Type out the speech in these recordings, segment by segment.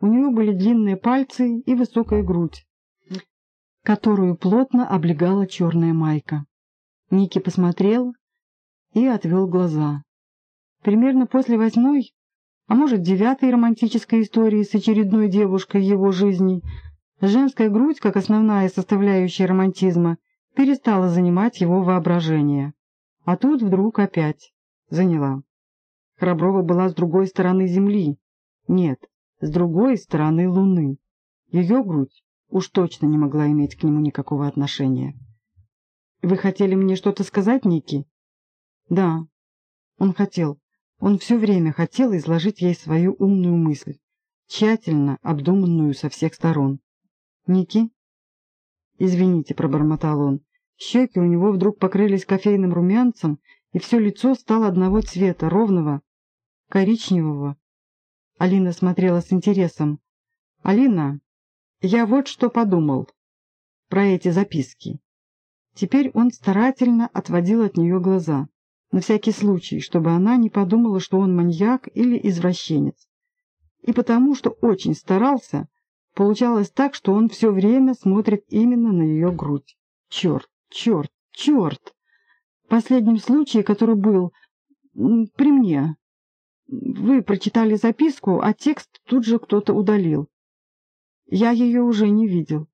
У нее были длинные пальцы и высокая грудь, которую плотно облегала черная майка. Ники посмотрел и отвел глаза. Примерно после восьмой, а может девятой романтической истории с очередной девушкой его жизни, женская грудь, как основная составляющая романтизма, перестала занимать его воображение. А тут вдруг опять заняла. Храброва была с другой стороны земли. Нет, с другой стороны луны. Ее грудь уж точно не могла иметь к нему никакого отношения. «Вы хотели мне что-то сказать, Ники?» «Да, он хотел. Он все время хотел изложить ей свою умную мысль, тщательно обдуманную со всех сторон. «Ники?» «Извините», — пробормотал он. Щеки у него вдруг покрылись кофейным румянцем, и все лицо стало одного цвета, ровного, коричневого. Алина смотрела с интересом. «Алина, я вот что подумал про эти записки». Теперь он старательно отводил от нее глаза на всякий случай, чтобы она не подумала, что он маньяк или извращенец. И потому, что очень старался, получалось так, что он все время смотрит именно на ее грудь. Черт, черт, черт! В последнем случае, который был при мне, вы прочитали записку, а текст тут же кто-то удалил. Я ее уже не видел.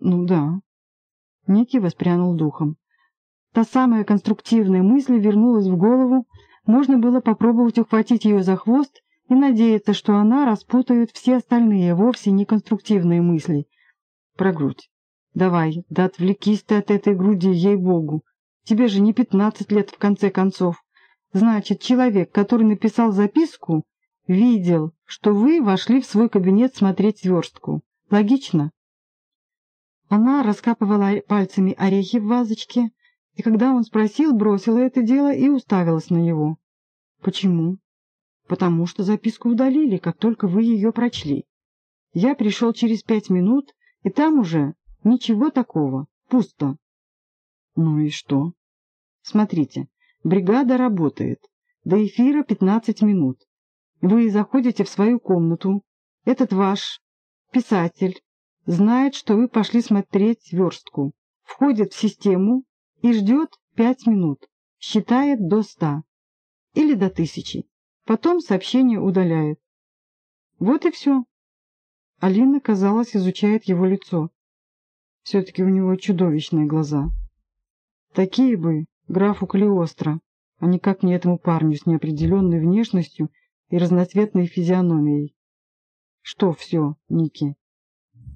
Ну да. Ники воспрянул духом. Та самая конструктивная мысль вернулась в голову, можно было попробовать ухватить ее за хвост и надеяться, что она распутает все остальные, вовсе не конструктивные мысли. Про грудь. Давай, да отвлекись ты от этой груди, ей-богу. Тебе же не пятнадцать лет в конце концов. Значит, человек, который написал записку, видел, что вы вошли в свой кабинет смотреть сверстку. Логично? Она раскапывала пальцами орехи в вазочке, и когда он спросил, бросила это дело и уставилась на него. «Почему?» «Потому что записку удалили, как только вы ее прочли. Я пришел через пять минут, и там уже ничего такого, пусто». «Ну и что?» «Смотрите, бригада работает. До эфира пятнадцать минут. Вы заходите в свою комнату. Этот ваш писатель знает, что вы пошли смотреть верстку, входит в систему и ждет пять минут, считает до ста или до тысячи. Потом сообщение удаляет. Вот и все. Алина, казалось, изучает его лицо. Все-таки у него чудовищные глаза. Такие бы графу Калиостро, а никак не этому парню с неопределенной внешностью и разноцветной физиономией. Что все, Ники?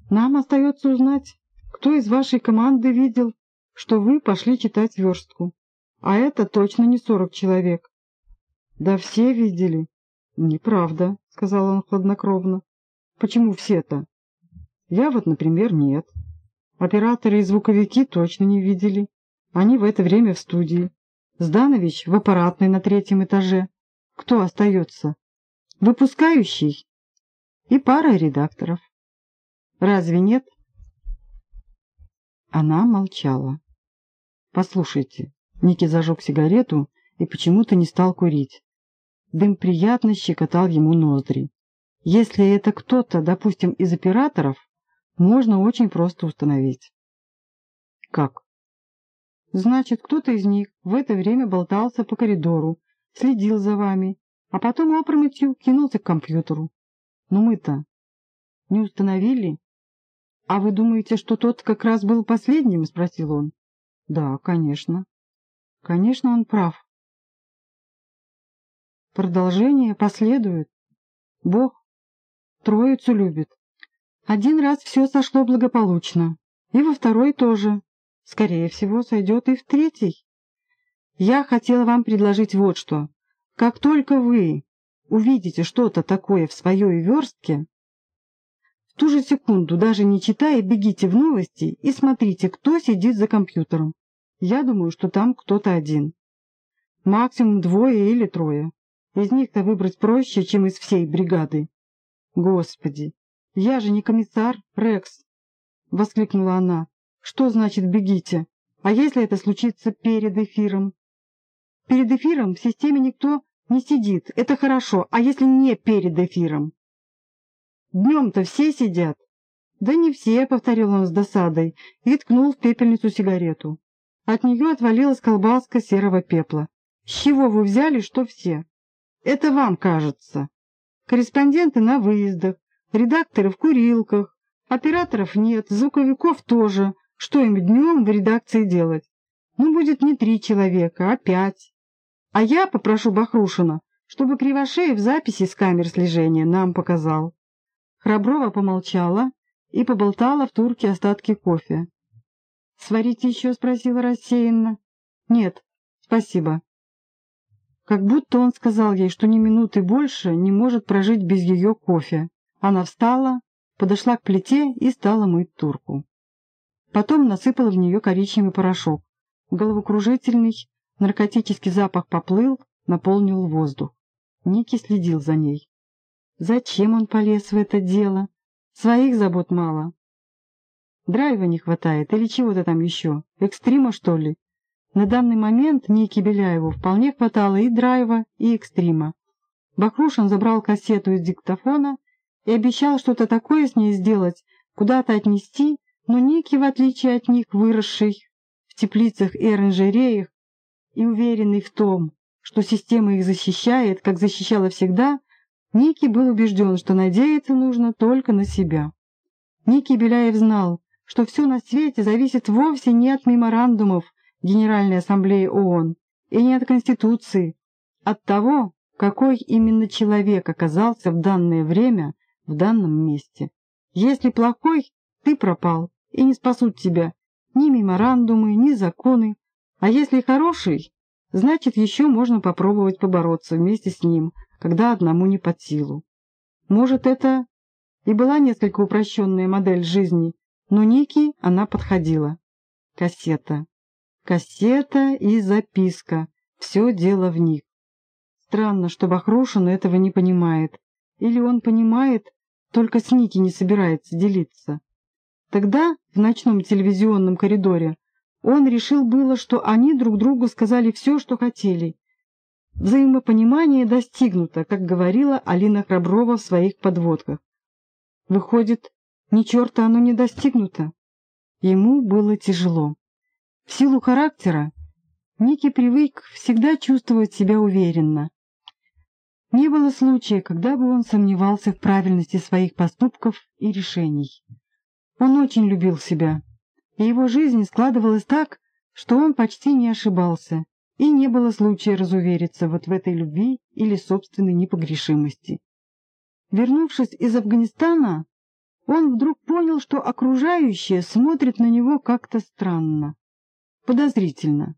Нам остается узнать, кто из вашей команды видел что вы пошли читать верстку. А это точно не сорок человек. Да все видели. Неправда, сказал он хладнокровно. Почему все-то? Я вот, например, нет. Операторы и звуковики точно не видели. Они в это время в студии. Зданович в аппаратной на третьем этаже. Кто остается? Выпускающий и пара редакторов. Разве нет? Она молчала. «Послушайте». Ники зажег сигарету и почему-то не стал курить. Дым приятно щекотал ему ноздри. Если это кто-то, допустим, из операторов, можно очень просто установить. Как? Значит, кто-то из них в это время болтался по коридору, следил за вами, а потом опрометью кинулся к компьютеру. Но мы-то не установили. А вы думаете, что тот как раз был последним? — спросил он. Да, конечно. Конечно, он прав. Продолжение последует. Бог троицу любит. Один раз все сошло благополучно, и во второй тоже. Скорее всего, сойдет и в третий. Я хотела вам предложить вот что. Как только вы увидите что-то такое в своей верстке, в ту же секунду, даже не читая, бегите в новости и смотрите, кто сидит за компьютером. Я думаю, что там кто-то один. Максимум двое или трое. Из них-то выбрать проще, чем из всей бригады. Господи, я же не комиссар, Рекс! Воскликнула она. Что значит бегите? А если это случится перед эфиром? Перед эфиром в системе никто не сидит, это хорошо, а если не перед эфиром? Днем-то все сидят. Да не все, повторил он с досадой и ткнул в пепельницу сигарету. От нее отвалилась колбаска серого пепла. С чего вы взяли, что все? Это вам кажется. Корреспонденты на выездах, редакторы в курилках, операторов нет, звуковиков тоже. Что им днем в редакции делать? Ну, будет не три человека, а пять. А я попрошу Бахрушина, чтобы Кривошеев записи с камер слежения нам показал. Храброва помолчала и поболтала в турке остатки кофе. «Сварите еще?» — спросила рассеянно. «Нет, спасибо». Как будто он сказал ей, что ни минуты больше не может прожить без ее кофе. Она встала, подошла к плите и стала мыть турку. Потом насыпала в нее коричневый порошок. Головокружительный, наркотический запах поплыл, наполнил воздух. Ники следил за ней. Зачем он полез в это дело? Своих забот мало. Драйва не хватает или чего-то там еще? Экстрима, что ли? На данный момент Ники Беляеву вполне хватало и драйва, и экстрима. Бахрушин забрал кассету из диктофона и обещал что-то такое с ней сделать, куда-то отнести, но Ники, в отличие от них, выросший в теплицах и оранжереях, и уверенный в том, что система их защищает, как защищала всегда, Ники был убежден, что надеяться нужно только на себя. Ники Беляев знал, что все на свете зависит вовсе не от меморандумов, Генеральной Ассамблеи ООН и не от Конституции, от того, какой именно человек оказался в данное время в данном месте. Если плохой, ты пропал, и не спасут тебя ни меморандумы, ни законы. А если хороший, значит, еще можно попробовать побороться вместе с ним, когда одному не под силу. Может, это и была несколько упрощенная модель жизни, но Ники она подходила. Кассета. Кассета и записка. Все дело в них. Странно, что Бахрушин этого не понимает. Или он понимает, только с Ники не собирается делиться. Тогда, в ночном телевизионном коридоре, он решил было, что они друг другу сказали все, что хотели. Взаимопонимание достигнуто, как говорила Алина Храброва в своих подводках. Выходит, ни черта оно не достигнуто. Ему было тяжело. В силу характера Ники привык всегда чувствовать себя уверенно. Не было случая, когда бы он сомневался в правильности своих поступков и решений. Он очень любил себя, и его жизнь складывалась так, что он почти не ошибался, и не было случая разувериться вот в этой любви или собственной непогрешимости. Вернувшись из Афганистана, он вдруг понял, что окружающие смотрят на него как-то странно подозрительно.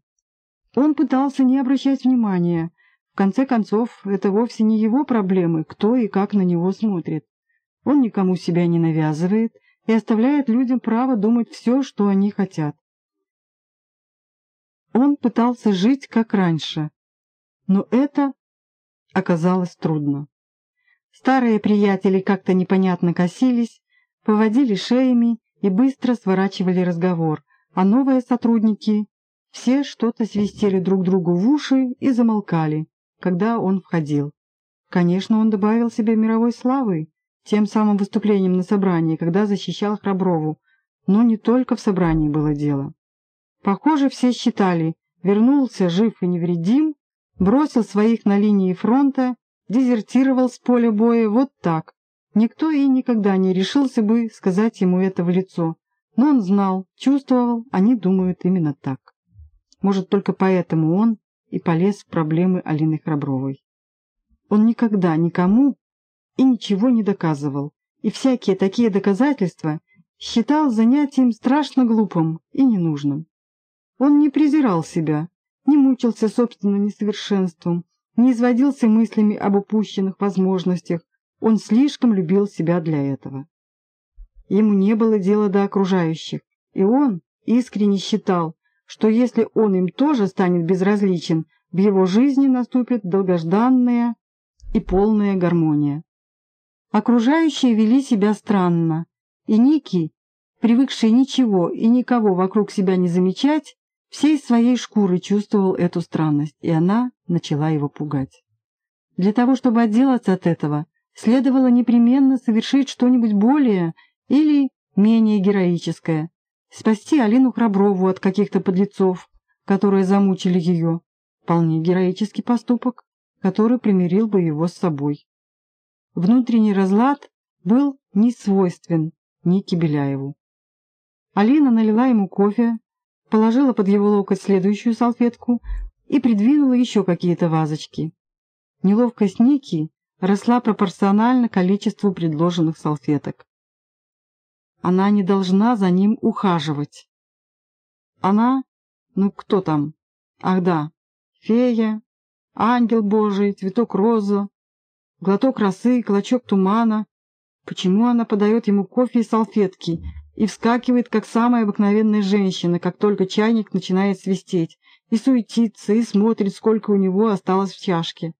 Он пытался не обращать внимания. В конце концов, это вовсе не его проблемы, кто и как на него смотрит. Он никому себя не навязывает и оставляет людям право думать все, что они хотят. Он пытался жить как раньше, но это оказалось трудно. Старые приятели как-то непонятно косились, поводили шеями и быстро сворачивали разговор, а новые сотрудники все что-то свистели друг другу в уши и замолкали, когда он входил. Конечно, он добавил себе мировой славы тем самым выступлением на собрании, когда защищал Храброву, но не только в собрании было дело. Похоже, все считали, вернулся жив и невредим, бросил своих на линии фронта, дезертировал с поля боя вот так. Никто и никогда не решился бы сказать ему это в лицо, но он знал, чувствовал, они думают именно так. Может, только поэтому он и полез в проблемы Алины Храбровой. Он никогда никому и ничего не доказывал, и всякие такие доказательства считал занятием страшно глупым и ненужным. Он не презирал себя, не мучился собственным несовершенством, не изводился мыслями об упущенных возможностях, он слишком любил себя для этого. Ему не было дела до окружающих, и он искренне считал, что если он им тоже станет безразличен, в его жизни наступит долгожданная и полная гармония. Окружающие вели себя странно, и Ники, привыкший ничего и никого вокруг себя не замечать, всей своей шкурой чувствовал эту странность, и она начала его пугать. Для того, чтобы отделаться от этого, следовало непременно совершить что-нибудь более или менее героическое, спасти Алину Храброву от каких-то подлецов, которые замучили ее. Вполне героический поступок, который примирил бы его с собой. Внутренний разлад был не свойствен Нике Беляеву. Алина налила ему кофе, положила под его локоть следующую салфетку и придвинула еще какие-то вазочки. Неловкость Ники росла пропорционально количеству предложенных салфеток. Она не должна за ним ухаживать. Она? Ну, кто там? Ах да, фея, ангел божий, цветок розы, глоток росы, клочок тумана. Почему она подает ему кофе и салфетки и вскакивает, как самая обыкновенная женщина, как только чайник начинает свистеть, и суетится, и смотрит, сколько у него осталось в чашке?